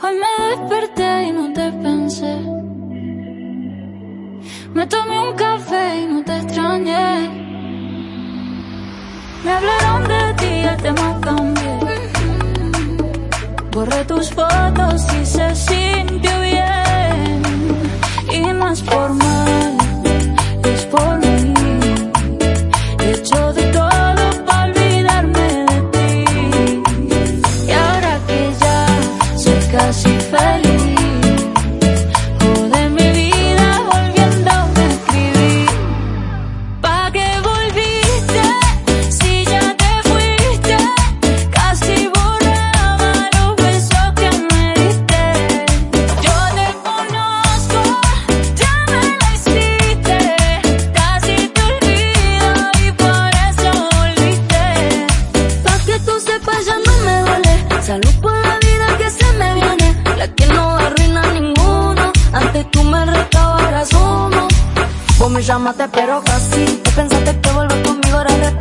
Hoy me desperté y no te pensé. Me tomé un café y no te extrañé. Me hablaron de ti, el tema cambié. Borré tus fotos y Salud por la vida que se me viene. La que no arruina ninguno. Antes tú me restabas, ahora. Vos me llamaste pero casi pensaste que volver conmigo era re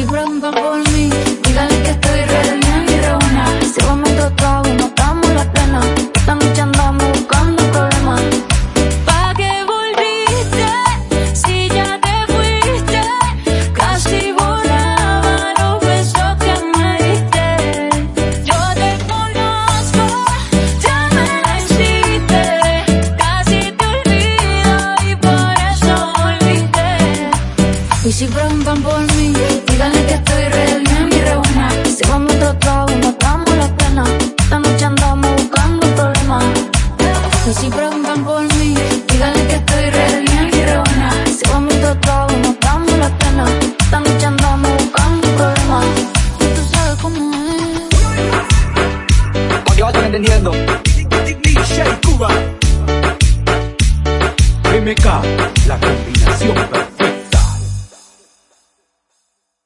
si preguntan por mí, díganle que estoy re bien y buena. Si vos me trago, no estamos en la plena. Esta noche andamos buscando problemas. ¿Pa' qué volviste? Si ya te fuiste, casi borraba los besos que me diste. Yo te conozco, ya me la hiciste. Casi te olvido y por eso volviste. Y si preguntan por mí, Y si preguntan por mí, díganle que estoy re bien y re buena. Si vamos a trago, no estamos la pena. Esta noche andamos buscando problemas. Tú sabes cómo es. Pa' que vayan entendiendo. Cuba. MK, la combinación perfecta.